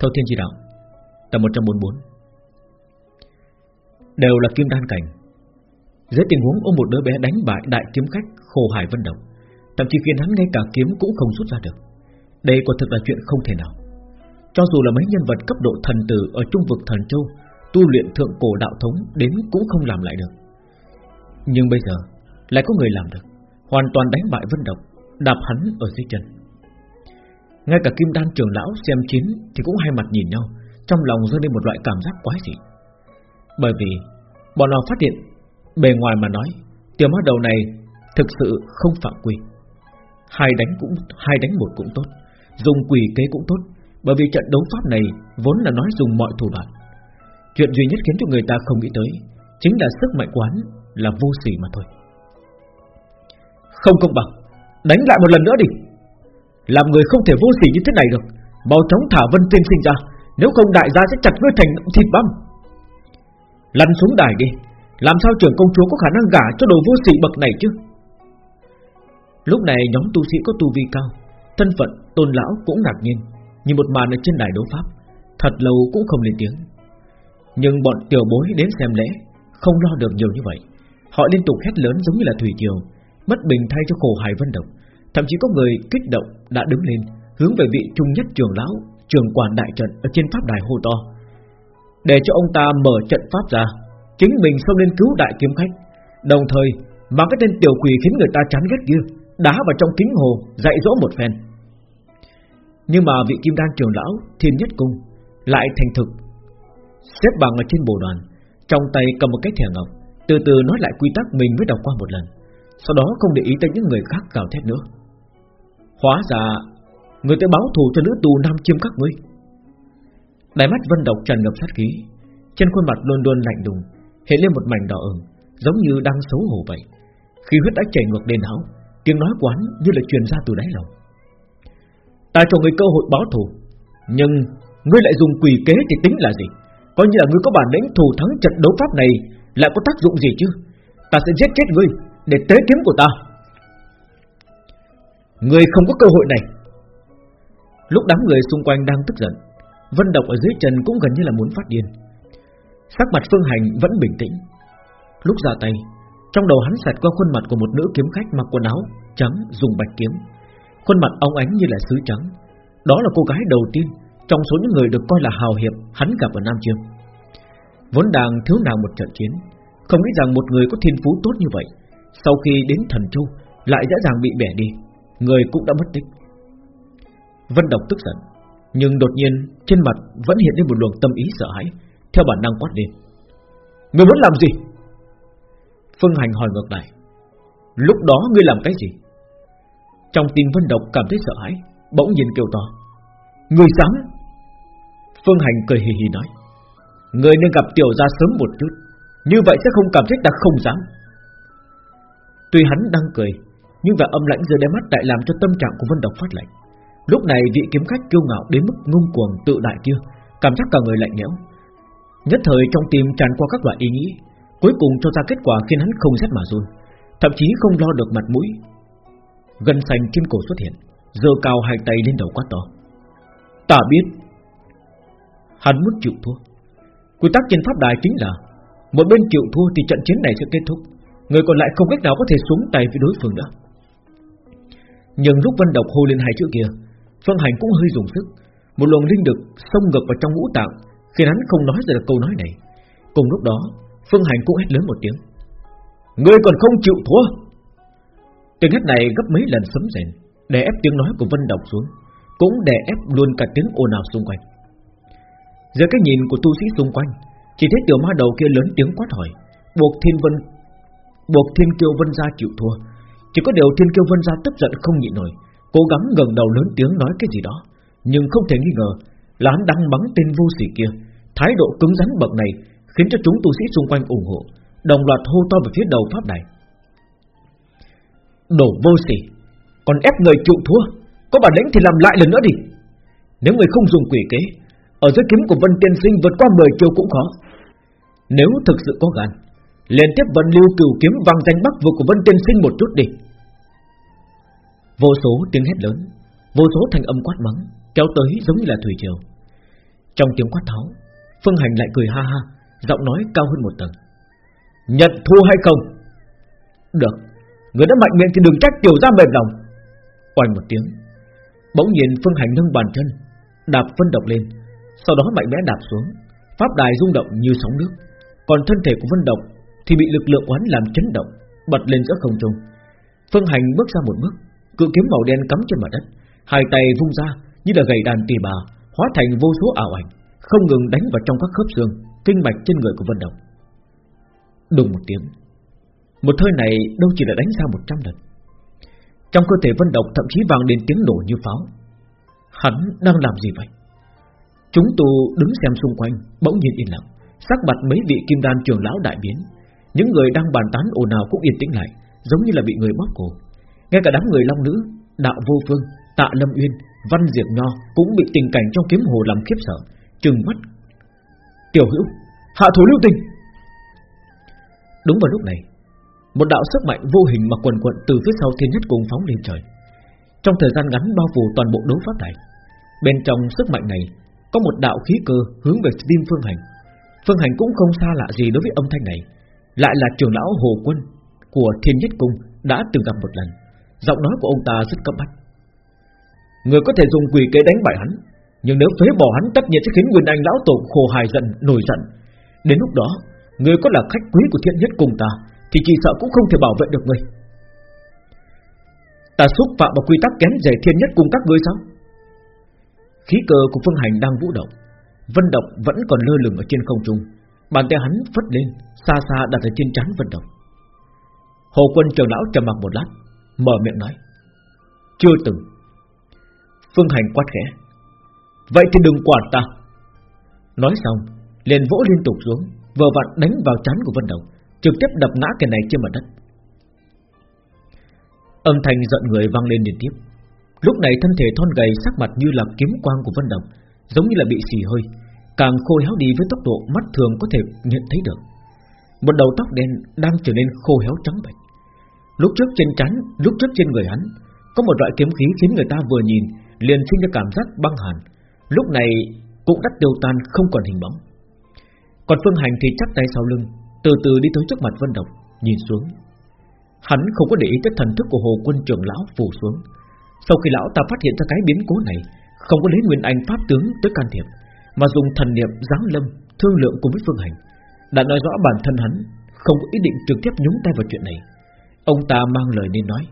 Thâu Thiên Chi Đạo Tập 144 Đều là kim đan cảnh. Dưới tình huống ôm một đứa bé đánh bại đại kiếm khách Khổ Hải Vân Động Thậm chí khiến hắn ngay cả kiếm cũng không rút ra được. Đây quả thực là chuyện không thể nào. Cho dù là mấy nhân vật cấp độ thần tử Ở trung vực thần châu, Tu luyện thượng cổ đạo thống đến cũng không làm lại được. Nhưng bây giờ, Lại có người làm được, Hoàn toàn đánh bại Vân Động Đạp hắn ở dưới chân ngay cả kim đan trưởng lão xem chiến Thì cũng hai mặt nhìn nhau, Trong lòng dâng lên một loại cảm giác quái dị. Bởi vì, bọn họ phát hiện, Bề ngoài mà nói, Tiểu ma đầu này thực sự không phạm quy. Hai đánh cũng, hai đánh một cũng tốt, Dùng quỷ kế cũng tốt, Bởi vì trận đấu pháp này Vốn là nói dùng mọi thủ đoạn. Chuyện duy nhất khiến cho người ta không nghĩ tới Chính là sức mạnh quán là vô sỉ mà thôi. Không công bằng, Đánh lại một lần nữa đi làm người không thể vô sỉ như thế này được. Mau chóng thả Vân Tiên sinh ra. Nếu không đại gia sẽ chặt ngươi thành thịt băm. Lăn xuống đài đi. Làm sao trưởng công chúa có khả năng gả cho đồ vô sỉ bậc này chứ? Lúc này nhóm tu sĩ có tu vi cao, Thân phận, tôn lão cũng ngạc nhiên. Như một màn ở trên đài đấu pháp, Thật lâu cũng không lên tiếng. Nhưng bọn tiểu bối đến xem lễ, Không lo được nhiều như vậy. Họ liên tục hét lớn giống như là thủy triều, Bất bình thay cho khổ hải vân động Thậm chí có người kích động đã đứng lên, Hướng về vị trung nhất trường lão Trường quản đại trận ở trên pháp đài hô to. Để cho ông ta mở trận pháp ra, Chính mình xông lên cứu đại kiếm khách. Đồng thời mang cái tên tiểu quỷ khiến người ta chán ghét kia Đá vào trong kính hồ, Dạy dỗ một phen. Nhưng mà vị kim đan trường lão Thiên nhất cung Lại thành thực. Xếp bằng ở trên bồ đoàn, Trong tay cầm một cái thẻ ngọc, Từ từ nói lại quy tắc mình mới đọc qua một lần. Sau đó không để ý tới những người khác gào thét nữa. Hóa ra, Người tới báo thù cho nữ tù nam chiêm các ngươi. Đáy mắt Vân Độc tràn ngập sát khí, Trên khuôn mặt luôn luôn lạnh đùng hiện lên một mảnh đỏ ửng, Giống như đang xấu hổ vậy. Khi huyết đã chảy ngược lên áo Tiếng nói quán như là truyền ra từ đáy lòng. Ta cho người cơ hội báo thù, Nhưng Ngươi lại dùng quỷ kế thì tính là gì? Coi như là ngươi có bản lĩnh thù thắng trận đấu pháp này, Lại có tác dụng gì chứ? Ta sẽ giết chết ngươi Để tế kiếm của ta. Người không có cơ hội này. Lúc đám người xung quanh đang tức giận, Vân Độc ở dưới chân cũng gần như là muốn phát điên. Sắc mặt Phương Hành vẫn bình tĩnh. Lúc ra tay, Trong đầu hắn sạch qua khuôn mặt của một nữ kiếm khách mặc quần áo trắng dùng bạch kiếm. Khuôn mặt ông ánh như là sứ trắng. Đó là cô gái đầu tiên Trong số những người được coi là hào hiệp Hắn gặp ở Nam Chiêm. Vốn đang thiếu nàng một trận chiến, Không nghĩ rằng một người có thiên phú tốt như vậy, Sau khi đến thần châu Lại dễ dàng bị bẻ đi. Người cũng đã mất tích. Vân Độc tức giận, Nhưng đột nhiên trên mặt vẫn hiện lên một luồng tâm ý sợ hãi, Theo bản năng quát lên. Người muốn làm gì? Phương Hành hỏi ngược lại. Lúc đó ngươi làm cái gì? Trong tim Vân Độc cảm thấy sợ hãi, Bỗng nhiên kêu to. Người dám? Phương Hành cười hì hì nói. Người nên gặp tiểu gia sớm một chút, Như vậy sẽ không cảm thấy ta không dám. Tuy hắn đang cười nhưng vẻ âm lãnh dưới đáy mắt lại làm cho tâm trạng của Vân Độc phát lạnh. Lúc này vị kiếm khách kiêu ngạo đến mức ngông cuồng tự đại kia, cảm giác cả người lạnh lẽo. Nhất thời trong tim tràn qua các loại ý nghĩ, cuối cùng cho ra kết quả khiến hắn không rét mà run, thậm chí không lo được mặt mũi. Gân xanh trên cổ xuất hiện, giơ cao hai tay lên đầu quát to. Ta biết, hắn muốn chịu thua. Quy tắc trên pháp đài chính là một bên chịu thua thì trận chiến này sẽ kết thúc, người còn lại không cách nào có thể xuống tay với đối phương nữa. Nhưng lúc Vân Độc hô lên hai chữ kia, Phương Hành cũng hơi dùng sức. Một luồng linh lực xông ngược vào trong ngũ tạng, Khiến hắn không nói ra được câu nói này. Cùng lúc đó, Phương Hành cũng hét lớn một tiếng. Ngươi còn không chịu thua. Tiếng hét này gấp mấy lần sấm rèn Để ép tiếng nói của Vân Độc xuống, Cũng để ép luôn cả tiếng ồn ào xung quanh. Dưới cái nhìn của tu sĩ xung quanh, Chỉ thấy tiểu ma đầu kia lớn tiếng quát hỏi, Buộc thiên vân, Buộc thiên kiêu vân ra chịu thua chỉ có điều Thiên Kiêu Vân gia tức giận không nhịn nổi, Cố gắng gần đầu lớn tiếng nói cái gì đó, Nhưng không thể nghi ngờ Là hắn đang bắn tên vô sỉ kia. Thái độ cứng rắn bậc này Khiến cho chúng tu sĩ xung quanh ủng hộ, Đồng loạt hô to về phía đầu pháp này Đổ vô sỉ, Còn ép người chịu thua, Có bản lĩnh thì làm lại lần nữa đi. Nếu người không dùng quỷ kế, Ở dưới kiếm của Vân Tiên Sinh vượt qua 10 kiêu cũng khó. Nếu thực sự có gan Liên tiếp vận Lưu cửu kiếm vang danh bắc vực của Vân Tiên Sinh một chút đi. Vô số tiếng hét lớn, Vô số thành âm quát mắng, Kéo tới giống như là thủy triều. Trong tiếng quát tháo, Phương Hành lại cười ha ha, Giọng nói cao hơn một tầng. Nhận thua hay không? Được, Người đã mạnh miệng thì đừng trách tiểu ra mềm lòng. Oanh một tiếng, Bỗng nhiên Phương Hành nâng bàn chân, Đạp phân độc lên, Sau đó mạnh mẽ đạp xuống, Pháp đài rung động như sóng nước, Còn thân thể của Vân Độc thì bị lực lượng oán làm chấn động, Bật lên giữa không trung. Phương Hành bước ra một bước, Cự kiếm màu đen cắm trên mặt đất, Hai tay vung ra như là gầy đàn tỳ bà, Hóa thành vô số ảo ảnh, Không ngừng đánh vào trong các khớp xương, Kinh mạch trên người của Vân Đồng. Đùng một tiếng, Một hơi này đâu chỉ là đánh ra một trăm lần. Trong cơ thể Vân Độc thậm chí vang đến tiếng nổ như pháo. Hắn đang làm gì vậy? Chúng tu đứng xem xung quanh, Bỗng nhiên yên lặng, Sắc mặt mấy vị kim đan trường lão đại biến những người đang bàn tán ồn ào cũng yên tĩnh lại Giống như là bị người bóp cổ. Ngay cả đám người long nữ Đạo vô phương, tạ lâm uyên Văn diệp nho cũng bị tình cảnh trong kiếm hồ làm khiếp sợ Trừng mắt. Tiểu hữu, hạ thủ lưu tình. Đúng vào lúc này Một đạo sức mạnh vô hình mà quần quận từ phía sau thiên nhất cùng phóng lên trời. Trong thời gian ngắn bao phủ toàn bộ đấu pháp này Bên trong sức mạnh này Có một đạo khí cơ hướng về tim Phương Hành. Phương Hành cũng không xa lạ gì đối với âm thanh này. Lại là trưởng lão Hồ Quân Của Thiên Nhất Cung Đã từng gặp một lần. Giọng nói của ông ta rất cấp bách. Người có thể dùng quỷ kế đánh bại hắn Nhưng nếu phế bỏ hắn tất nhiên sẽ khiến Nguyên Anh lão tổ khổ hài giận, nổi giận. Đến lúc đó Người có là khách quý của Thiên Nhất Cung ta Thì chỉ sợ cũng không thể bảo vệ được người. Ta xúc phạm vào quy tắc kém rẻ Thiên Nhất Cung các ngươi sao? Khí cơ của Phương Hành đang vũ động Vân Độc vẫn còn lơ lửng ở trên không trung. Bàn tay hắn phất lên, Xa xa đặt ở trên trán Vân Đồng Hồ quân trường lão trầm mặc một lát, Mở miệng nói, Chưa từng. Phương Hành quát khẽ, Vậy thì đừng quản ta. Nói xong, liền vỗ liên tục xuống, Vừa vặn đánh vào trán của Vân Đồng Trực tiếp đập ngã cái này trên mặt đất. Âm thanh giận người vang lên liên tiếp. Lúc này thân thể thon gầy sắc mặt như là kiếm quang của Vân Đồng Giống như là bị xì hơi. Càng khô héo đi với tốc độ mắt thường có thể nhận thấy được. Một đầu tóc đen đang trở nên khô héo trắng bệch. Lúc trước trên trán, lúc trước trên người hắn Có một loại kiếm khí khiến người ta vừa nhìn Liền sinh ra cảm giác băng hàn. Lúc này cũng đắt tiêu tan không còn hình bóng. Còn Phương Hành thì chắp tay sau lưng Từ từ đi tới trước mặt Vân Độc Nhìn xuống. Hắn không có để ý tới thần thức của Hồ Quân trưởng lão phủ xuống. Sau khi lão ta phát hiện ra cái biến cố này Không có lấy Nguyên Anh Pháp tướng tới can thiệp. Mà dùng thần niệm giáng lâm, Thương lượng cùng với Phương Hành, Đã nói rõ bản thân hắn Không có ý định trực tiếp nhúng tay vào chuyện này. Ông ta mang lời nên nói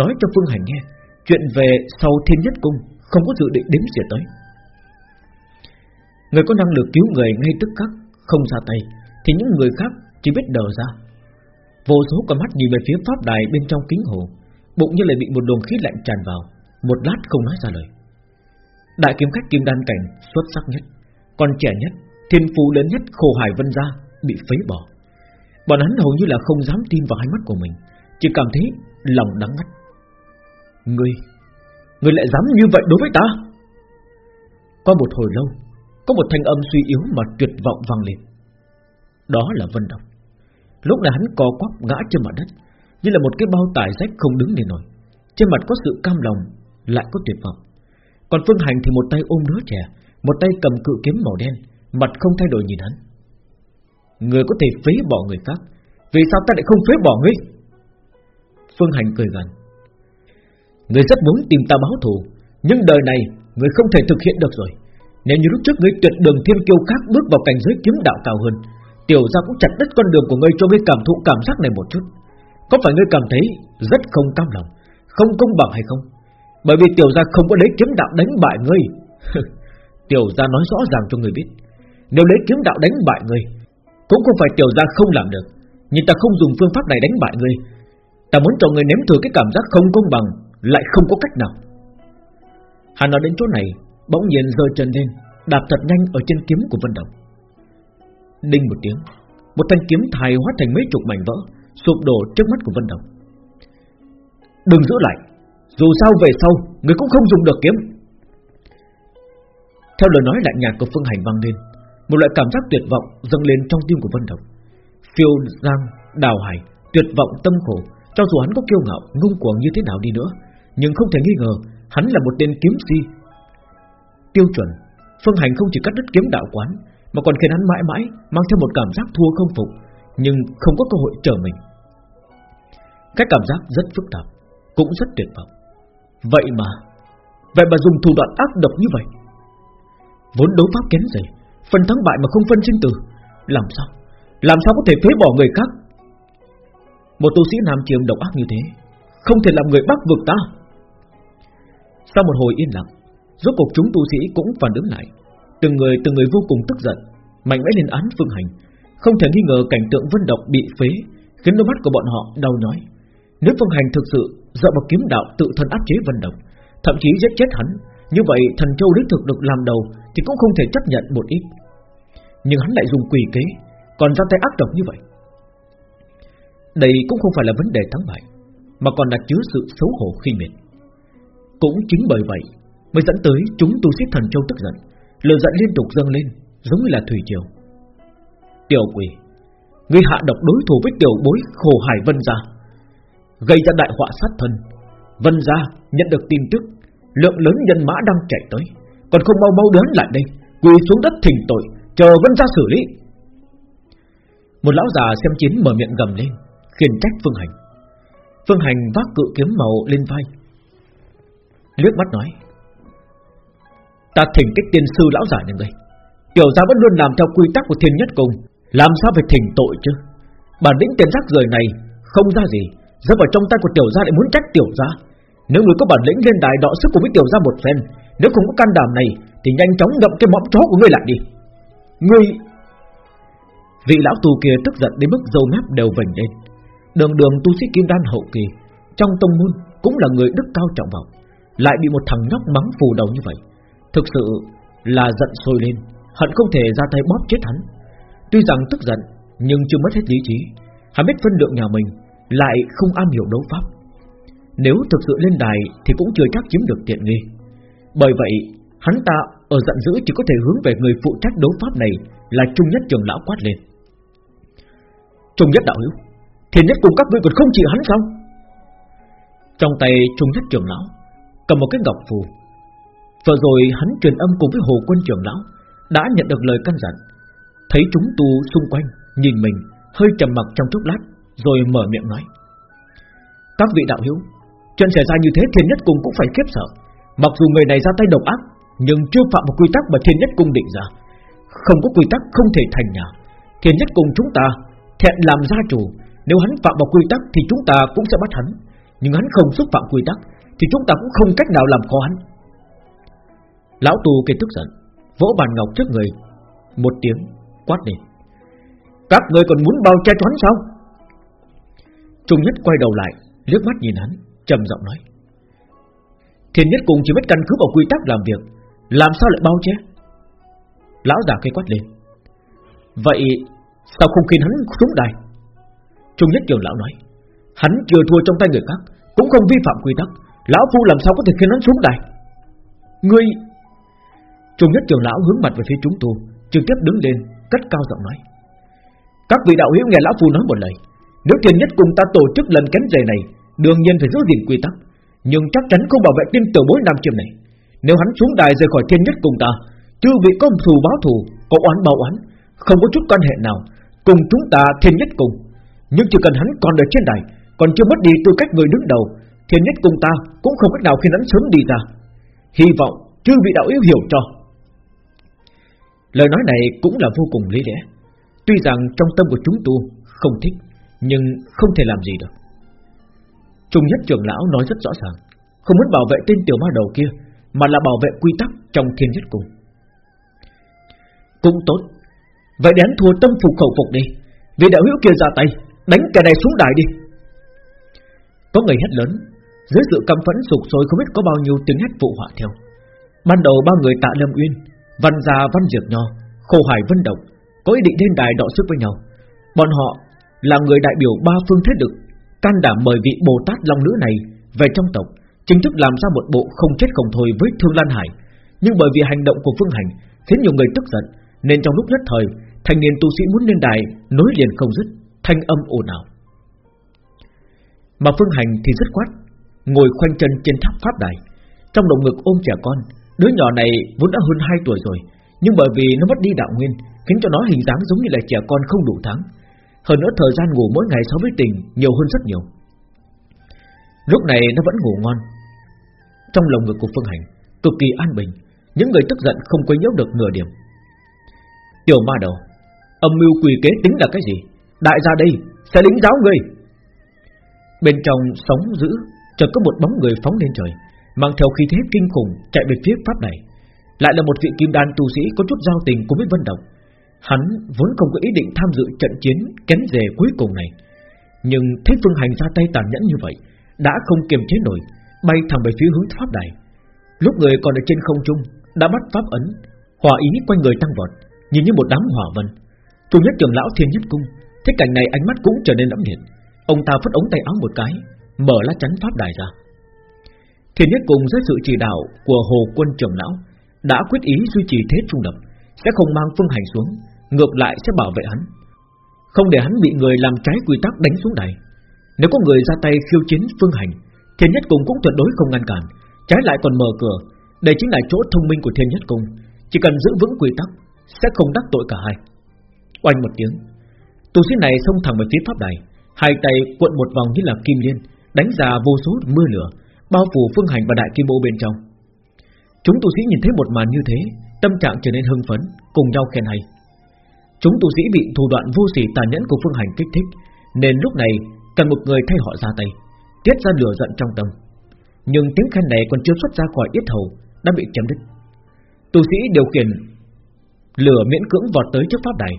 Nói cho Phương Hành nghe, Chuyện về sau thiên nhất cung Không có dự định đếm xỉa tới. Người có năng lực cứu người ngay tức khắc Không ra tay, Thì những người khác chỉ biết đờ ra. Vô số con mắt nhìn về phía pháp đài bên trong kính hồ, Bụng như lại bị một luồng khí lạnh tràn vào, Một lát không nói ra lời. Đại kiếm khách kim đan cảnh xuất sắc nhất. Còn trẻ nhất, Thiên phú lớn nhất khổ hải vân gia Bị phế bỏ. Bọn hắn hầu như là không dám tin vào hai mắt của mình, Chỉ cảm thấy lòng đắng ngắt. Ngươi Ngươi lại dám như vậy đối với ta? Qua một hồi lâu, Có một thanh âm suy yếu mà tuyệt vọng vang lên. Đó là Vân Độc. Lúc này hắn co quắp ngã trên mặt đất, Như là một cái bao tải rách không đứng lên nổi. Trên mặt có sự cam lòng, Lại có tuyệt vọng. Còn Phương Hành thì một tay ôm đứa trẻ một tay cầm cự kiếm màu đen, Mặt không thay đổi nhìn hắn. Người có thể phế bỏ người khác, Vì sao ta lại không phế bỏ ngươi? Phương Hành cười gần Người rất muốn tìm ta báo thù, Nhưng đời này người không thể thực hiện được rồi. Nếu như lúc trước ngươi tuyệt đường thiên kiêu khác Bước vào cảnh giới kiếm đạo cao hơn, Tiểu gia cũng chặt đứt con đường của ngươi cho ngươi cảm thụ cảm giác này một chút. Có phải ngươi cảm thấy rất không cam lòng, Không công bằng hay không? Bởi vì tiểu gia không có lấy kiếm đạo đánh bại ngươi. Tiểu gia nói rõ ràng cho người biết. Nếu lấy kiếm đạo đánh bại người, Cũng không phải tiểu gia không làm được. Nhưng ta không dùng phương pháp này đánh bại ngươi Ta muốn cho người nếm thử cái cảm giác không công bằng Lại không có cách nào. Hắn nói đến chỗ này Bỗng nhiên rơi chân lên Đạp thật nhanh ở trên kiếm của Vân Đồng. Đinh một tiếng Một thanh kiếm thai hóa thành mấy chục mảnh vỡ Sụp đổ trước mắt của Vân Đồng. Đừng giữ lại Dù sao về sau Người cũng không dùng được kiếm. Theo lời nói lạnh nhạt của Phương Hành vang lên Một loại cảm giác tuyệt vọng dâng lên trong tim của Vân Đồng. Phiêu giang, đào hải Tuyệt vọng tâm khổ Cho dù hắn có kiêu ngạo, ngung cuồng như thế nào đi nữa Nhưng không thể nghi ngờ Hắn là một tên kiếm si. Tiêu chuẩn Phương Hành không chỉ cắt đứt kiếm đạo quán Mà còn khiến hắn mãi mãi Mang theo một cảm giác thua không phục Nhưng không có cơ hội trở mình. Cái cảm giác rất phức tạp Cũng rất tuyệt vọng. Vậy mà Vậy mà dùng thủ đoạn ác độc như vậy Vốn đấu pháp kén gì, Phần thắng bại mà không phân sinh tử Làm sao? Làm sao có thể phế bỏ người khác? Một tu sĩ nam chiêm độc ác như thế Không thể làm người Bắc vực ta. Sau một hồi yên lặng Rốt cuộc chúng tu sĩ cũng phản ứng lại. Từng người từng người vô cùng tức giận Mạnh mẽ lên án phương hành. Không thể nghi ngờ cảnh tượng vân độc bị phế Khiến đôi mắt của bọn họ đau nhói. Nếu phương hành thực sự dựa vào kiếm đạo tự thân áp chế vân độc Thậm chí giết chết hắn như vậy, thần châu đích thực được làm đầu Thì cũng không thể chấp nhận một ít. Nhưng hắn lại dùng quỷ kế, Còn ra tay ác độc như vậy. Đây cũng không phải là vấn đề thắng bại, Mà còn là chứa sự xấu hổ khi miệt. Cũng chính bởi vậy Mới dẫn tới chúng tu sĩ thần châu tức giận lời giận liên tục dâng lên, Giống như là thủy triều. Tiểu quỷ, Ngươi hạ độc đối thủ với tiểu bối khổ hải vân gia, Gây ra đại họa sát thân Vân gia nhận được tin tức Lượng lớn nhân mã đang chạy tới. Còn không mau mau đến lại đây, Quỳ xuống đất thỉnh tội, Chờ Vân gia xử lý. Một lão già xem chiến mở miệng gầm lên, Khiển trách Phương Hành. Phương Hành vác cự kiếm màu lên vai. Liếc mắt nói, Ta thỉnh cái tiên sư lão giả như ngươi. Tiểu gia vẫn luôn làm theo quy tắc của thiên nhất cung Làm sao phải thỉnh tội chứ? Bản lĩnh tiền rác rời này Không ra gì, Rơi vào trong tay của tiểu gia lại muốn trách tiểu gia. Nếu người có bản lĩnh lên đài đọ sức của Bích tiểu gia một phen, Nếu không có can đảm này, Thì nhanh chóng ngậm cái mõm chó của ngươi lại đi. Ngươi! Vị lão tù kia tức giận đến mức dâu mép đều vành lên. Đường đường tu sĩ kim đan hậu kỳ, Trong tông môn cũng là người đức cao trọng vọng, Lại bị một thằng nhóc mắng phù đầu như vậy. Thực sự là giận sôi lên, Hận không thể ra tay bóp chết hắn. Tuy rằng tức giận, Nhưng chưa mất hết lý trí. Hắn biết phân lượng nhà mình, Lại không am hiểu đấu pháp. Nếu thực sự lên đài Thì cũng chưa chắc chiếm được tiện nghi. Bởi vậy hắn ta ở giận dữ Chỉ có thể hướng về người phụ trách đấu pháp này Là Trung Nhất Trường Lão quát lên. Trung Nhất Đạo Hữu Thiên Nhất cùng các ngươi còn không chịu hắn sao? Trong tay Trung Nhất Trường Lão Cầm một cái ngọc phù. Vừa rồi hắn truyền âm cùng với Hồ Quân trường lão đã nhận được lời căn dặn, thấy chúng tu xung quanh nhìn mình hơi trầm mặc trong chốc lát, rồi mở miệng nói: các vị đạo hữu, chuyện xảy ra như thế thiên nhất cung cũng phải khiếp sợ. Mặc dù người này ra tay độc ác, nhưng chưa phạm một quy tắc mà thiên nhất cung định ra. Không có quy tắc không thể thành nhà. Thiên nhất cung chúng ta thẹn làm gia chủ, nếu hắn phạm vào quy tắc thì chúng ta cũng sẽ bắt hắn. Nhưng hắn không xúc phạm quy tắc thì chúng ta cũng không cách nào làm khó hắn. Lão tù kia tức giận Vỗ bàn ngọc trước người Một tiếng quát đi. Các người còn muốn bao che cho hắn sao Trung nhất quay đầu lại liếc mắt nhìn hắn trầm giọng nói. Thiên nhất cùng chỉ biết căn cứ vào quy tắc làm việc, Làm sao lại bao che? Lão già cây quát lên. Vậy sao không khiến hắn xuống đài? Trung nhất trường lão nói. Hắn chưa thua trong tay người khác, Cũng không vi phạm quy tắc. Lão phu làm sao có thể khiến hắn xuống đài? Ngươi! Trung nhất trường lão hướng mặt về phía chúng tù Trực tiếp đứng lên, cất cao giọng nói. Các vị đạo hữu nghe lão phu nói một lời. Nếu Thiên nhất cùng ta tổ chức lần kém rề này Đương nhiên phải giữ gìn quy tắc, Nhưng chắc chắn không bảo vệ tin tiểu bối nam chiêm này. Nếu hắn xuống đài rời khỏi thiên nhất cùng ta, Chư vị có thù báo thù, Có oán báo oán, Không có chút quan hệ nào, Cùng chúng ta thiên nhất cùng. Nhưng chỉ cần hắn còn ở trên đài, Còn chưa mất đi tư cách người đứng đầu, Thiên nhất cùng ta cũng không cách nào khiến hắn sớm đi ra. Hy vọng chư vị đạo yêu hiểu cho. Lời nói này cũng là vô cùng lý lẽ. Tuy rằng trong tâm của chúng tu Không thích, Nhưng không thể làm gì được. Trung nhất trưởng lão nói rất rõ ràng, Không muốn bảo vệ tên tiểu ma đầu kia, Mà là bảo vệ quy tắc trong thiên nhất cùng Cũng tốt, Vậy đến thua tâm phục khẩu phục đi, Vì đạo hữu kia ra tay, Đánh kẻ này xuống đài đi. Có người hét lớn, Dưới sự căm phẫn sụp sôi không biết có bao nhiêu tiếng hét phụ họa theo. Ban đầu ba người tạ Lâm Uyên, Văn gia Văn Diệp Nho Khổ Hải Vân Động, Có ý định lên đài đọ sức với nhau. Bọn họ là người đại biểu ba phương thế lực Can đảm mời vị Bồ Tát Long Nữ này Về trong tộc, Chính thức làm ra một bộ không chết không thôi với Thương Lan Hải. Nhưng bởi vì hành động của Phương Hành Khiến nhiều người tức giận, Nên trong lúc nhất thời, thanh niên tu sĩ muốn lên đài Nối liền không dứt, Thanh âm ồn ào. Mà Phương Hành thì rất quát Ngồi khoanh chân trên tháp pháp đài, Trong lồng ngực ôm trẻ con. Đứa nhỏ này vốn đã hơn 2 tuổi rồi, Nhưng bởi vì nó mất đi đạo nguyên, Khiến cho nó hình dáng giống như là trẻ con không đủ tháng. Hơn nữa thời gian ngủ mỗi ngày so với tình Nhiều hơn rất nhiều. Lúc này nó vẫn ngủ ngon. Trong lồng ngực của Phương Hành Cực kỳ an bình Những người tức giận không quấy nhiễu được nửa điểm. Tiểu ma đầu Âm mưu quỷ kế tính là cái gì? Đại gia đây sẽ lính giáo người Bên trong sóng dữ chợt có một bóng người phóng lên trời mang theo khí thế kinh khủng chạy về phía pháp này, lại là một vị kim đan tu sĩ có chút giao tình cùng với Vân Động. Hắn vốn không có ý định tham dự trận chiến kén rề cuối cùng này, nhưng thấy Phương Hành ra tay tàn nhẫn như vậy, đã không kiềm chế nổi, bay thẳng về phía hướng pháp đài. Lúc người còn ở trên không trung, đã bắt pháp ấn, hòa ý quanh người tăng vọt, nhìn như một đám hỏa vân. Tu nhất trưởng lão Thiên Nhất Cung, thấy cảnh này ánh mắt cũng trở nên lẫm liệt. Ông ta phất ống tay áo một cái, mở lá chắn pháp đài ra. Thiên Nhất cùng dưới sự chỉ đạo của Hồ Quân trưởng lão đã quyết ý duy trì thế trung lập, sẽ không mang phương hành xuống, ngược lại sẽ bảo vệ hắn, không để hắn bị người làm trái quy tắc đánh xuống đài. Nếu có người ra tay khiêu chiến phương hành, Thiên Nhất Cung cũng tuyệt đối không ngăn cản, trái lại còn mở cửa. Đây chính là chỗ thông minh của Thiên Nhất Cung, chỉ cần giữ vững quy tắc sẽ không đắc tội cả hai. Oanh một tiếng, tu sĩ này xông thẳng về phía pháp đài, hai tay cuộn một vòng như là kim liên, đánh ra vô số mưa lửa bao phủ phương hành và đại kim ô bên trong. Chúng tu sĩ nhìn thấy một màn như thế, tâm trạng trở nên hưng phấn, cùng nhau khen hay. Chúng tu sĩ bị thủ đoạn vô sỉ tàn nhẫn của phương hành kích thích, nên lúc này cần một người thay họ ra tay, tiết ra lửa giận trong tâm. Nhưng tiếng khen này còn chưa xuất ra khỏi yết hầu, đã bị chém đứt. Tu sĩ điều khiển lửa miễn cưỡng vọt tới trước pháp đài,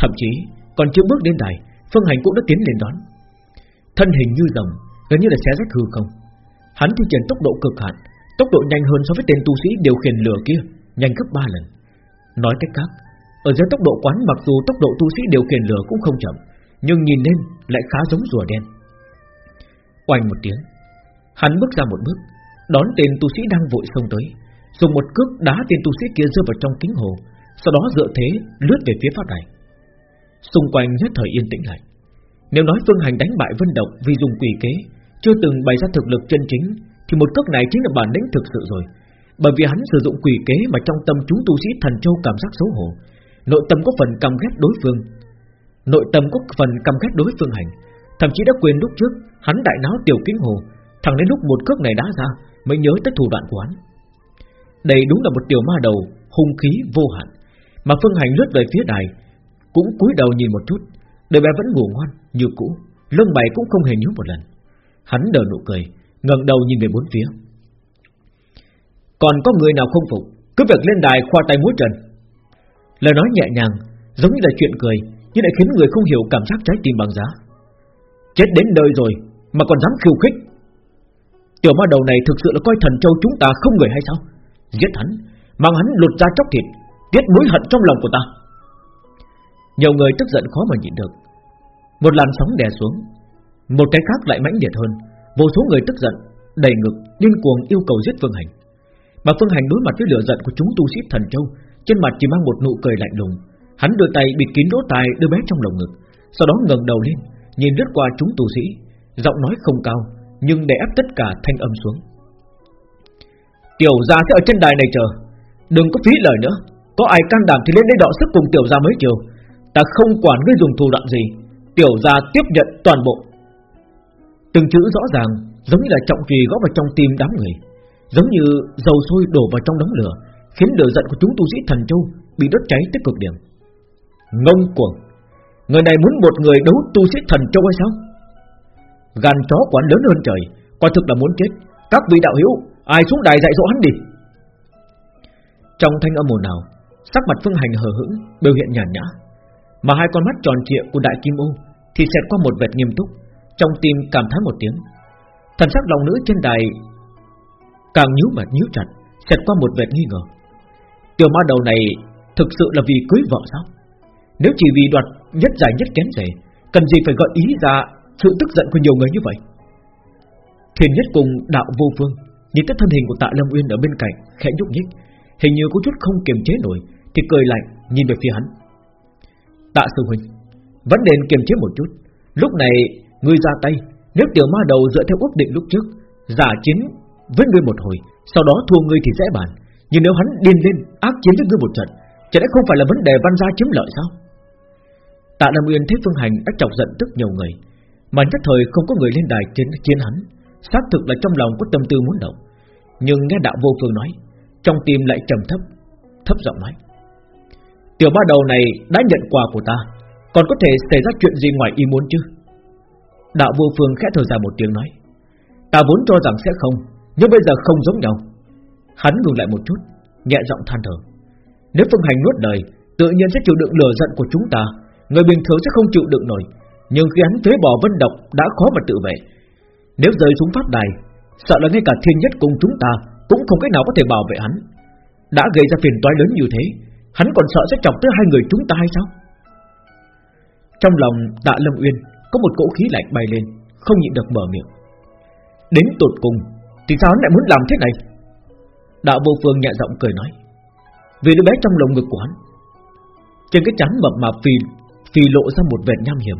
thậm chí còn chưa bước đến đài, phương hành cũng đã tiến lên đón. Thân hình như rồng, gần như là xé rách hư không Hắn thi triển tốc độ cực hạn Tốc độ nhanh hơn so với tên tu sĩ điều khiển lửa kia Nhanh gấp 3 lần Nói cách khác ở dưới tốc độ quán, mặc dù tốc độ tu sĩ điều khiển lửa cũng không chậm, Nhưng nhìn lên lại khá giống rùa đen. Oanh một tiếng, Hắn bước ra một bước, Đón tên tu sĩ đang vội xông tới, Dùng một cước đá tên tu sĩ kia rơi vào trong kính hồ, Sau đó dựa thế lướt về phía pháp đài. Xung quanh nhất thời yên tĩnh lại. Nếu nói Phương Hành đánh bại Vân Độc vì dùng quỷ kế, chưa từng bày ra thực lực chân chính, Thì một cước này chính là bản lĩnh thực sự rồi. Bởi vì hắn sử dụng quỷ kế Mà trong tâm chúng tu sĩ thần châu cảm giác xấu hổ Nội tâm có phần căm ghét đối phương. Nội tâm có phần căm ghét đối phương hành. Thậm chí đã quên lúc trước, Hắn đại náo tiểu kính hồ, Thẳng đến lúc một cước này đá ra, Mới nhớ tới thủ đoạn của hắn. Đây đúng là một tiểu ma đầu, Hung khí vô hạn, Mà phương hành lướt về phía đài, Cũng cúi đầu nhìn một chút. Đời bé vẫn ngủ ngoan, như cũ, Lông mày cũng không hề nhíu một lần. Hắn đờ nụ cười, ngẩng đầu nhìn về bốn phía. Còn có người nào không phục? Cứ việc lên đài khoa tay múa trần. Lời nói nhẹ nhàng, Giống như là chuyện cười, Nhưng lại khiến người không hiểu cảm giác trái tim bằng giá. Chết đến đời rồi Mà còn dám khiêu khích. Tiểu ma đầu này thực sự là coi thần châu chúng ta không người hay sao? Giết hắn, Mang hắn lột ra chóc thịt Tiết mối hận trong lòng của ta. Nhiều người tức giận khó mà nhịn được. Một làn sóng đè xuống, một cái khác lại mãnh liệt hơn. Vô số người tức giận, Đầy ngực, điên cuồng yêu cầu giết Phương Hành. Mà Phương Hành đối mặt với lửa giận của chúng tu sĩ thần châu trên mặt chỉ mang một nụ cười lạnh lùng. Hắn đưa tay bịt kín lỗ tai đứa bé trong lồng ngực, Sau đó ngẩng đầu lên, Nhìn lướt qua chúng tù sĩ. Giọng nói không cao, Nhưng để ép tất cả thanh âm xuống. Tiểu gia sẽ ở trên đài này chờ. Đừng có phí lời nữa. Có ai can đảm thì lên đây đọ sức cùng tiểu gia mấy chiều. Ta không quản ngươi dùng thủ đoạn gì. Tiểu gia tiếp nhận toàn bộ. Từng chữ rõ ràng, Giống như là trọng trì gõ vào trong tim đám người. Giống như dầu sôi đổ vào trong đống lửa Khiến lửa giận của chúng tu sĩ thần châu Bị đốt cháy tới cực điểm. Ngông cuồng. Người này muốn một người đấu tu sĩ thần châu hay sao? Gan chó quán lớn hơn trời, Quả thực là muốn chết. Các vị đạo hữu, Ai xuống đài dạy dỗ hắn đi. Trong thanh âm ồn nào Sắc mặt phương hành hờ hững, Biểu hiện nhàn nhã. Mà hai con mắt tròn trịa của đại kim ô Thì xẹt qua một vệt nghiêm túc, trong tim cảm thán một tiếng. Thần sắc lòng nữ trên đài Càng nhíu mặt nhíu chặt, Xẹt qua một vệt nghi ngờ. Tiểu ma đầu này thực sự là vì cưới vợ sao? Nếu chỉ vì đoạt nhất giải nhất kém rể Cần gì phải gọi ý ra Sự tức giận của nhiều người như vậy? Thiền nhất cùng đạo vô phương Nhìn tới thân hình của tạ Lâm Uyên ở bên cạnh, Khẽ nhúc nhích, Hình như có chút không kiềm chế nổi, Thì cười lạnh nhìn về phía hắn. Tạ sư huynh, Vẫn nên kiềm chế một chút. Lúc này, Ngươi ra tay, Nếu tiểu ma đầu dựa theo ước định lúc trước, Giả chiến với ngươi một hồi, Sau đó thua ngươi thì dễ bàn. Nhưng nếu hắn điên lên ác chiến với ngươi một trận Chẳng lẽ không phải là vấn đề văn gia chiếm lợi sao? Tạ Nam Uyên thấy Phương Hành đã chọc giận tức nhiều người Mà nhất thời không có người lên đài chiến, chiến hắn. Xác thực là trong lòng có tâm tư muốn động Nhưng nghe đạo vô phương nói Trong tim lại trầm thấp Thấp giọng nói Tiểu ba đầu này đã nhận quà của ta Còn có thể xảy ra chuyện gì ngoài ý muốn chứ? Đạo vô phương khẽ thở dài một tiếng nói Ta vốn cho rằng sẽ không Nhưng bây giờ không giống nhau. Hắn ngừng lại một chút, Nhẹ giọng than thở. Nếu phương hành nuốt đời Tự nhiên sẽ chịu đựng lửa giận của chúng ta. Người bình thường sẽ không chịu đựng nổi. Nhưng khi hắn phế bỏ vân độc, đã khó mà tự vệ. Nếu rơi xuống pháp đài, Sợ là ngay cả thiên nhất cùng chúng ta Cũng không cách nào có thể bảo vệ hắn. Đã gây ra phiền toái lớn như thế, Hắn còn sợ sẽ chọc tới hai người chúng ta hay sao? Trong lòng tạ Lâm Uyên Có một cỗ khí lạnh bay lên, Không nhịn được mở miệng. Đến tột cùng, Thì sao hắn lại muốn làm thế này? Đạo vô phương nhẹ giọng cười nói, Vì đứa bé trong lồng ngực của hắn, Trên cái chắn mập mà phì Phì lộ ra một vệt nham hiểm,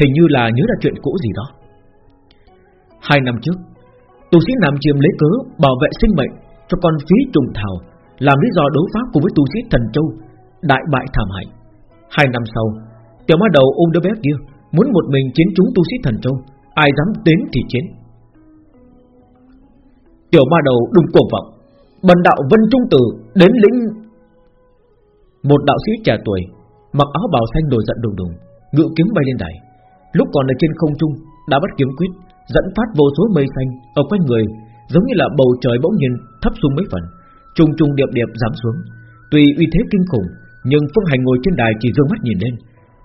Hình như là nhớ ra chuyện cũ gì đó. Hai năm trước, Tu sĩ Nam Chiêm lấy cớ Bảo vệ sinh mệnh cho con phí trùng thảo, Làm lý do đấu pháp cùng với tu sĩ Thần Châu Đại bại thảm hại. Hai năm sau, Tiểu ma đầu ôm đứa bé kia Muốn một mình chiến chúng tu sĩ Thần Châu, Ai dám đến thì chiến. Tiểu ma đầu đừng cuồng vọng Bần đạo Vân Trung Tử đến lĩnh. Một đạo sĩ trẻ tuổi, Mặc áo bào xanh nổi giận đùng đùng, Ngự kiếm bay lên đài. Lúc còn ở trên không trung, đã bắt kiếm quyết, Dẫn phát vô số mây xanh ở quanh người, Giống như là bầu trời bỗng nhiên thấp xuống mấy phần Trung trung điệp điệp giảm xuống. Tuy uy thế kinh khủng, Nhưng Phương Hành ngồi trên đài chỉ dương mắt nhìn lên.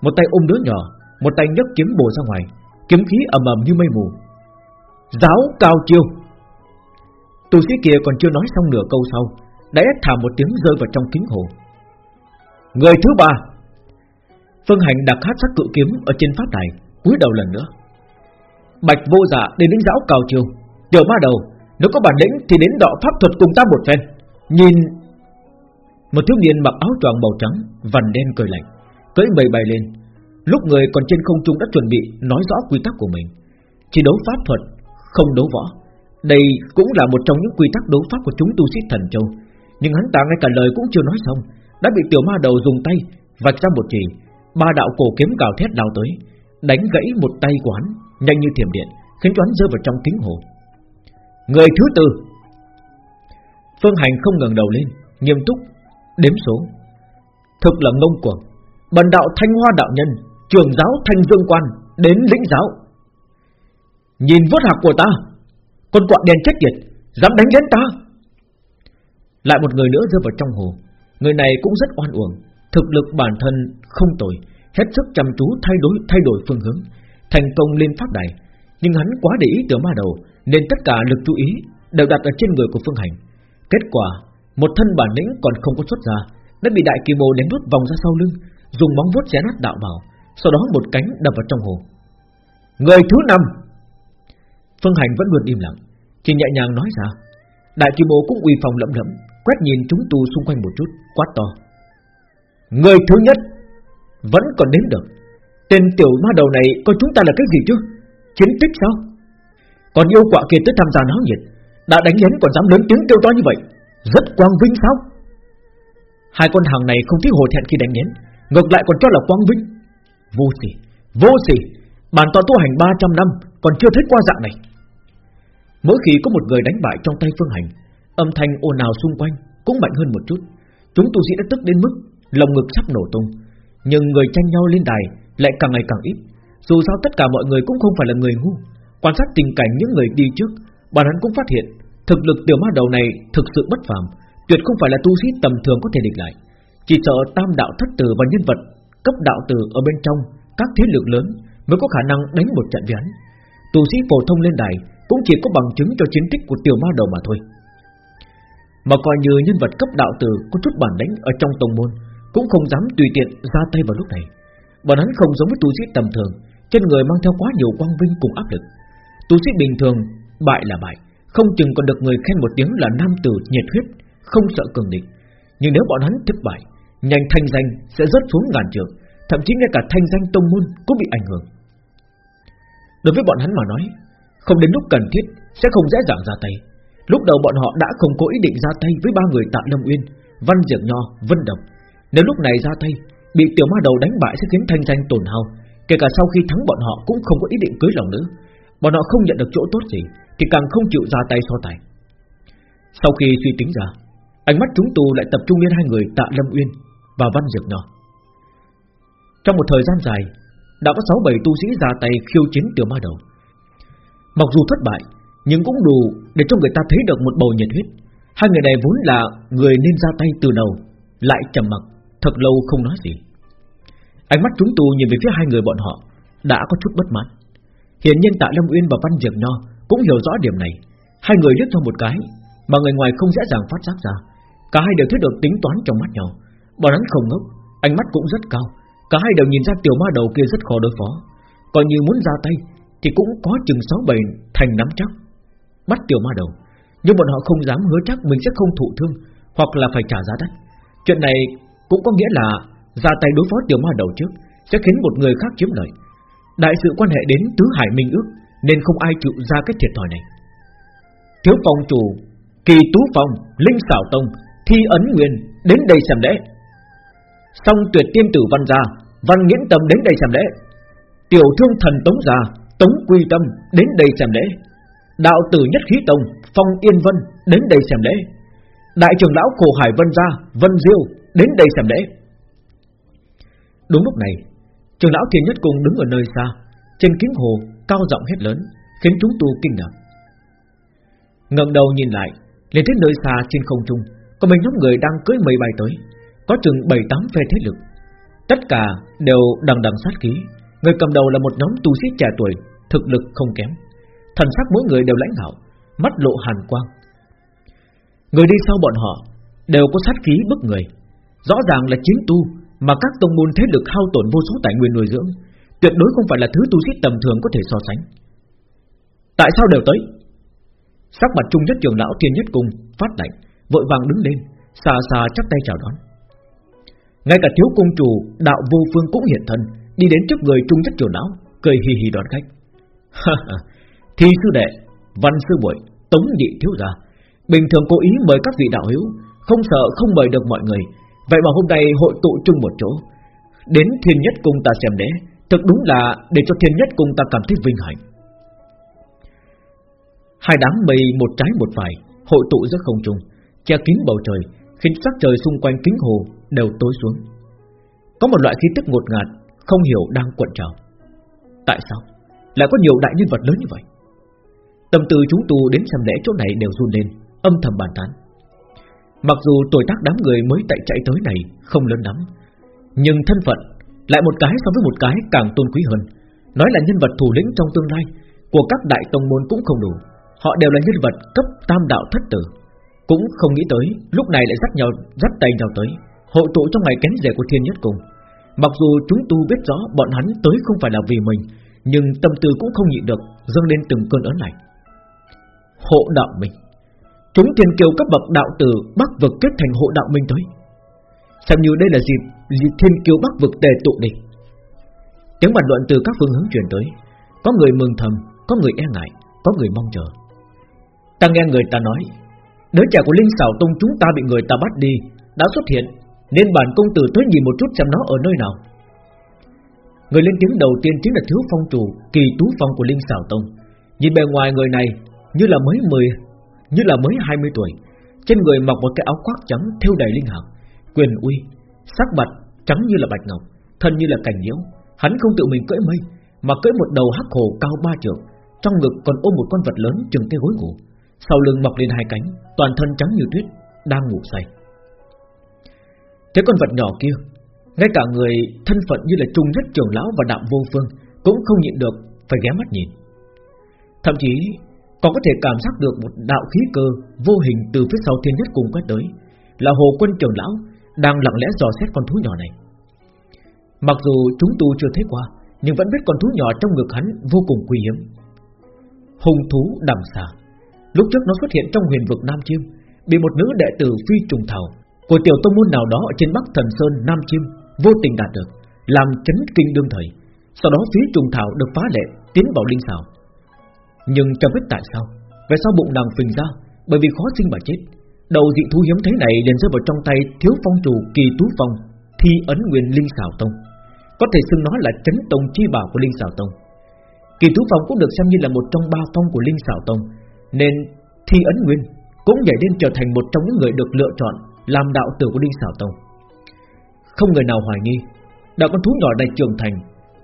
Một tay ôm đứa nhỏ, Một tay nhấc kiếm bổ ra ngoài, Kiếm khí ầm ầm như mây mù. Giáo cao chiêu. Tu sĩ kia còn chưa nói xong nửa câu sau Đã ép thả một tiếng rơi vào trong kính hồ. Người thứ ba! Phương Hành đặt hát sắc cự kiếm Ở trên pháp đài cúi đầu lần nữa. Bạch vô dạ đến đánh giáo cao chiều, Tiểu ma đầu Nếu có bản lĩnh thì đến đọ pháp thuật cùng ta một phen. Nhìn Một thiếu niên mặc áo choàng màu trắng Vằn đen cười lạnh Cưỡi bầy bay lên. Lúc người còn trên không trung đã chuẩn bị Nói rõ quy tắc của mình. Chỉ đấu pháp thuật Không đấu võ. Đây cũng là một trong những quy tắc đấu pháp của chúng tu sĩ thần châu. Nhưng hắn ta ngay cả lời cũng chưa nói xong, Đã bị tiểu ma đầu dùng tay, Vạch ra một chỉ. Ba đạo cổ kiếm gào thét lao tới, Đánh gãy một tay của hắn, Nhanh như thiểm điện, Khiến cho hắn rơi vào trong kính hồ. Người thứ tư. Phương Hành không ngẩng đầu lên, Nghiêm túc, Đếm số. Thực là ngông cuồng. Bần đạo Thanh Hoa đạo nhân, Trường giáo Thanh Dương Quan, Đến lĩnh giáo. Nhìn vuốt hạc của ta con quạ đèn chết tiệt, Dám đánh đến ta. Lại một người nữa rơi vào trong hồ. Người này cũng rất oan uổng. Thực lực bản thân không tồi, Hết sức chăm chú thay đổi thay đổi phương hướng. Thành công lên pháp đài. Nhưng hắn quá để ý tiểu ma đầu, Nên tất cả lực chú ý đều đặt ở trên người của Phương Hành. Kết quả, Một thân bản lĩnh còn không có xuất ra, Đã bị đại kỳ bồ đánh đút vòng ra sau lưng, Dùng móng vuốt xé nát đạo bảo, Sau đó một cánh đập vào trong hồ. Người thứ năm! Phương Hành vẫn luôn im lặng. Chỉ nhẹ nhàng nói ra. Đại kim bồ cũng uy phòng lẫm lẫm Quét nhìn chúng tu xung quanh một chút Quát to. Người thứ nhất Vẫn còn đến được. Tên tiểu ma đầu này coi chúng ta là cái gì chứ? Chiến tích sao? Còn yêu quạ kia tới tham gia náo nhiệt Đã đánh lén còn dám lớn tiếng kêu to như vậy Rất quang vinh sao? Hai con hàng này không thích hồ thẹn khi đánh lén Ngược lại còn cho là quang vinh. Vô sỉ, vô sỉ Bản tọa tu hành 300 năm Còn chưa thấy qua dạng này. Mỗi khi có một người đánh bại trong tay phương hành Âm thanh ồn ào xung quanh Cũng mạnh hơn một chút Chúng tu sĩ đã tức đến mức Lòng ngực sắp nổ tung Nhưng người tranh nhau lên đài lại càng ngày càng ít. Dù sao tất cả mọi người cũng không phải là người ngu. Quan sát tình cảnh những người đi trước, bản hắn cũng phát hiện thực lực tiểu ma đầu này thực sự bất phàm, tuyệt không phải là tu sĩ tầm thường có thể địch lại. Chỉ sợ tam đạo thất tử và nhân vật cấp đạo tử ở bên trong các thế lực lớn mới có khả năng đánh một trận với hắn. Tu sĩ phổ thông lên đài cũng chỉ có bằng chứng cho chiến tích của tiểu ma đầu mà thôi. Mà coi như nhân vật cấp đạo tử có chút bản đánh ở trong tông môn, cũng không dám tùy tiện ra tay vào lúc này. Bọn hắn không giống với tu sĩ tầm thường, Trên người mang theo quá nhiều quang vinh cùng áp lực Tu sĩ bình thường, Bại là bại, Không chừng còn được người khen một tiếng là nam tử nhiệt huyết, Không sợ cường địch Nhưng nếu bọn hắn thất bại, Nhanh thanh danh sẽ rớt xuống ngàn trường Thậm chí ngay cả thanh danh tông môn cũng bị ảnh hưởng Đối với bọn hắn mà nói không đến lúc cần thiết Sẽ không dễ dàng ra tay Lúc đầu bọn họ đã không có ý định ra tay với ba người Tạ Lâm Uyên, Văn Diệp Nho, Vân Độc. Nếu lúc này ra tay, bị tiểu ma đầu đánh bại sẽ khiến thanh danh tổn hao, kể cả sau khi thắng bọn họ cũng không có ý định cưới lòng nữ. Bọn họ không nhận được chỗ tốt gì, thì càng không chịu ra tay so tài. Sau khi suy tính ra, ánh mắt chúng tu lại tập trung lên hai người Tạ Lâm Uyên và Văn Diệp Nho. Trong một thời gian dài, đã có sáu bảy tu sĩ ra tay khiêu chiến tiểu ma đầu. Mặc dù thất bại, nhưng cũng đủ để cho người ta thấy được một bầu nhiệt huyết. Hai người này vốn là người nên ra tay từ đầu, lại trầm mặc, thật lâu không nói gì. Ánh mắt chúng tu nhìn về phía hai người bọn họ đã có chút bất mãn. Hiện nhiên Tạ Lâm Uyên và Văn Diệp Nho cũng hiểu rõ điểm này. Hai người liếc nhau một cái, mà người ngoài không dễ dàng phát giác ra. Cả hai đều thấy được tính toán trong mắt nhau. Bọn hắn không ngốc, ánh mắt cũng rất cao. Cả hai đều nhìn ra tiểu ma đầu kia rất khó đối phó. Còn như muốn ra tay thì cũng có chừng sáu bảy thành nắm chắc. Bắt tiểu ma đầu, nhưng bọn họ không dám hứa chắc mình sẽ không thụ thương hoặc là phải trả giá đắt. Chuyện này cũng có nghĩa là ra tay đối phó tiểu ma đầu trước sẽ khiến một người khác chiếm lợi. Đại sự quan hệ đến tứ hải minh ước nên không ai chịu ra cái thiệt thòi này. Thiếu phòng chủ, kỳ tú phòng, linh xảo tông, thi ấn nguyên đến đây xem lễ. Song tuyệt tiên tử văn gia, văn nghiễn tâm đến đây xem lễ. Tiểu thương thần tống gia, tống quy tâm đến đây xem lễ. Đạo tử nhất khí tông, phong yên vân đến đây xem lễ. Đại trưởng lão cổ hải vân gia, vân diêu đến đây xem lễ. Đúng lúc này, trưởng lão thiên nhất cùng đứng ở nơi xa, trên kính hồ cao giọng hết lớn, khiến chúng tu kinh ngạc. ngẩng đầu nhìn lại, lên thấy nơi xa trên không trung, có mấy nhóm người đang cưỡi mây bay tới, có chừng bảy tám phe thế lực, tất cả đều đằng đằng sát khí. Người cầm đầu là một nhóm tu sĩ trẻ tuổi, thực lực không kém, thần sắc mỗi người đều lãnh đạo, mắt lộ hàn quang. Người đi sau bọn họ đều có sát khí bức người, rõ ràng là chiến tu mà các tông môn thế lực hao tổn vô số tài nguyên nuôi dưỡng, tuyệt đối không phải là thứ tu sĩ tầm thường có thể so sánh. Tại sao đều tới? Sắc mặt trung nhất trường lão thiên nhất cung phát lạnh, vội vàng đứng lên, xà xà chắp tay chào đón. Ngay cả thiếu cung chủ đạo vô phương cũng hiện thân, đi đến trước người trung nhất trường lão, cười hì hì đón khách. Thi sư đệ, văn sư muội, tống nhị thiếu gia, bình thường cố ý mời các vị đạo hữu, không sợ không mời được mọi người, vậy mà hôm nay hội tụ chung một chỗ, đến thiên nhất cung ta xem đế, thực đúng là để cho thiên nhất cung ta cảm thấy vinh hạnh. Hai đám mây một trái một phải hội tụ giữa không trung, che kín bầu trời, khiến sắc trời xung quanh kính hồ đều tối xuống. Có một loại khí tức ngột ngạt, không hiểu đang cuộn trào. Tại sao lại có nhiều đại nhân vật lớn như vậy? Tâm tư chúng tu đến xem lễ chỗ này đều run lên, âm thầm bàn tán. Mặc dù tuổi tác đám người mới tại chạy tới này không lớn lắm, nhưng thân phận lại một cái so với một cái càng tôn quý hơn. Nói là nhân vật thủ lĩnh trong tương lai của các đại tông môn cũng không đủ, họ đều là nhân vật cấp tam đạo thất tử, cũng không nghĩ tới lúc này lại dắt nhau dắt tay nhau tới, hội tụ trong ngày kén rể của thiên nhất cùng. Mặc dù chúng tu biết rõ bọn hắn tới không phải là vì mình, nhưng tâm tư cũng không nhịn được dâng lên từng cơn ớn lạnh. Hộ đạo mình. Chúng thiên kiều cấp bậc đạo tử Bắc vực kết thành hộ đạo mình tới Xem như đây là dịp, dịp thiên kiều Bắc vực tề tụ đi Tiếng bàn luận từ các phương hướng truyền tới. Có người mừng thầm Có người e ngại Có người mong chờ. Ta nghe người ta nói Đứa trẻ của Linh sảo Tông chúng ta bị người ta bắt đi Đã xuất hiện nên bản công tử tới nhìn một chút xem nó ở nơi nào. Người lên tiếng đầu tiên chính là thiếu phong chủ Kỳ tú phong của Linh Sảo Tông. Nhìn bề ngoài người này Như là mới 10 Như là mới 20 tuổi. Trên người mặc một cái áo khoác trắng thêu đầy linh hạc, Quyền uy Sắc mặt trắng như là bạch ngọc Thân như là cành nhiễu. Hắn không tự mình cưỡi mây Mà cưỡi một đầu hắc hồ cao ba trượng Trong ngực còn ôm một con vật lớn chừng cái gối ngủ Sau lưng mọc lên hai cánh Toàn thân trắng như tuyết Đang ngủ say. Thế con vật nhỏ kia, Ngay cả người thân phận như là trung nhất trưởng lão và đạo vô phương Cũng không nhịn được Phải ghé mắt nhìn. Thậm chí còn có thể cảm giác được một đạo khí cơ Vô hình từ phía sau thiên nhất cùng quét tới, Là hồ quân trưởng lão Đang lặng lẽ dò xét con thú nhỏ này. Mặc dù chúng tu chưa thấy qua, Nhưng vẫn biết con thú nhỏ trong ngực hắn Vô cùng quý hiếm. Hùng thú đằng xà Lúc trước nó xuất hiện trong huyền vực Nam Chiêm, Bị một nữ đệ tử phi trùng thảo của tiểu tông môn nào đó ở trên Bắc Thần Sơn, Nam Chiêm Vô tình đạt được, Làm chấn kinh đương thời. Sau đó phía trùng thảo được phá lệ, Tiến vào linh xảo. Nhưng chẳng biết tại sao? Về sau bụng nàng phình ra, Bởi vì khó sinh mà chết. Đầu dị thú hiếm thế này liền rơi vào trong tay Thiếu phong chủ kỳ tú phong, Thi ấn nguyên linh xảo tông. Có thể xưng nó là chấn tông chi bảo của linh xảo tông. Kỳ tú phong cũng được xem như là một trong ba phong của linh xảo tông, Nên thi ấn nguyên Cũng nhảy lên trở thành một trong những người được lựa chọn làm đạo tử của linh sảo tông. Không người nào hoài nghi Đạo con thú nhỏ này trưởng thành,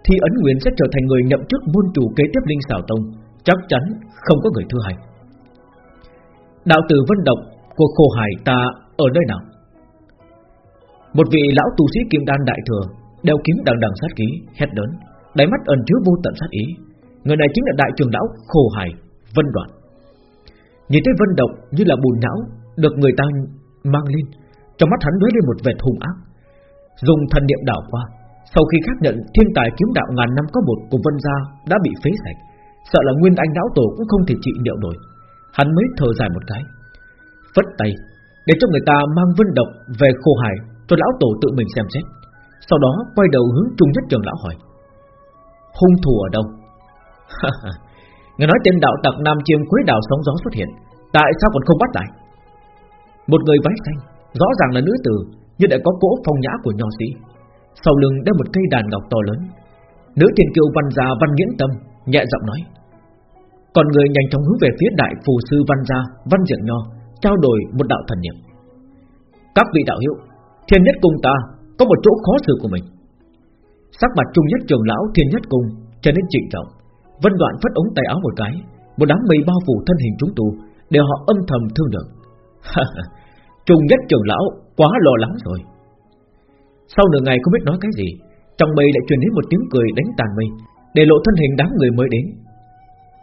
thì ấn nguyên sẽ trở thành người nhậm chức môn chủ kế tiếp linh sảo tông, Chắc chắn không có người thứ hai. Đạo tử Vân Độc của khổ hải ta ở nơi nào? Một vị lão tu sĩ kim đan đại thừa, Đeo kiếm đằng đằng sát khí, Hét lớn, Đáy mắt ẩn chứa vô tận sát ý. Người này chính là đại trưởng lão khổ hải, Vân Đoạn. Nhìn thấy Vân Độc như là bùn não, Được người ta mang lên, Trong mắt hắn lóe lên một vệt hung ác. Dùng thần niệm đảo qua, Sau khi xác nhận thiên tài kiếm đạo ngàn năm có một của Vân Gia đã bị phế sạch, Sợ là Nguyên Anh lão tổ cũng không thể trị liệu nổi, Hắn mới thở dài một cái. Phất tay, Để cho người ta mang vân độc về khô hải Cho lão tổ tự mình xem xét, Sau đó quay đầu hướng trung nhất trường lão hỏi, Hung thủ ở đâu? Người nói tên đạo tặc Nam Chiêm Quế đạo sóng gió xuất hiện, Tại sao còn không bắt lại? Một người váy xanh Rõ ràng là nữ tử Nhưng lại có cỗ phong nhã của nho sĩ Sau lưng đeo một cây đàn ngọc to lớn Nữ thiên kiều văn gia văn nhẫn tâm Nhẹ giọng nói Còn người nhanh chóng hướng về phía đại phù sư văn gia Văn diện nho trao đổi một đạo thần niệm. Các vị đạo hữu, thiên nhất cung ta có một chỗ khó xử của mình. Sắc mặt trung nhất trường lão thiên nhất cung trở nên trịnh trọng. Vân đoạn phất ống tay áo một cái, một đám mây bao phủ thân hình chúng tu, để họ âm thầm thương lượng. trung nhất trường lão quá lo lắng rồi. Sau nửa ngày không biết nói cái gì, trong mây lại truyền đến một tiếng cười đánh tàn mây, để lộ thân hình đám người mới đến.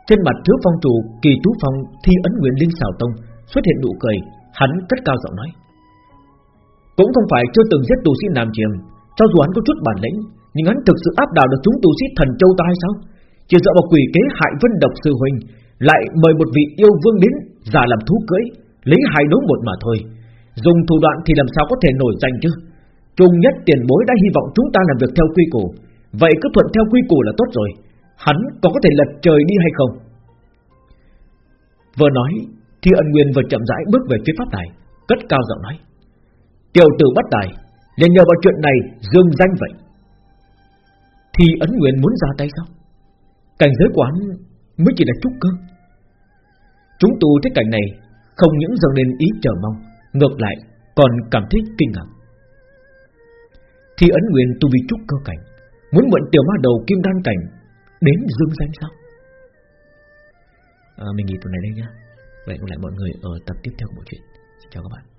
Trên mặt thiếu phong chủ kỳ tú phong thi ấn nguyện linh xảo tông xuất hiện nụ cười, hắn cất cao giọng nói: cũng không phải chưa từng giết tù sĩ Nam Chiêm, cho dù hắn có chút bản lĩnh, nhưng hắn thực sự áp đảo được chúng tù sĩ thần châu ta hay sao? Chỉ dựa vào quỷ kế hại vân độc sư huynh, lại mời một vị yêu vương đến giả làm thú cưỡi, lấy hai đối một mà thôi. Dùng thủ đoạn thì làm sao có thể nổi danh chứ? Trung nhất tiền bối đã hy vọng chúng ta làm việc theo quy củ, vậy cứ thuận theo quy củ là tốt rồi. Hắn có có thể lật trời đi hay không? Vừa nói, thì ân nguyên vừa chậm rãi bước về phía pháp đài Cất cao giọng nói Tiểu tử bắt đài liền nhờ vào chuyện này dương danh vậy Thì ấn nguyên muốn ra tay sao Cảnh giới quán mới chỉ là trúc cơ Chúng tu thế cảnh này không những dâng lên ý chờ mong Ngược lại còn cảm thấy kinh ngạc. Thì ấn nguyện tu vi trúc cơ cảnh Muốn mượn tiểu ma đầu kim đan cảnh Đến dương danh sao? À, Mình nghỉ tuần này đây nhá. Vậy cũng lại mọi người ở tập tiếp theo của bộ truyện. Chào các bạn.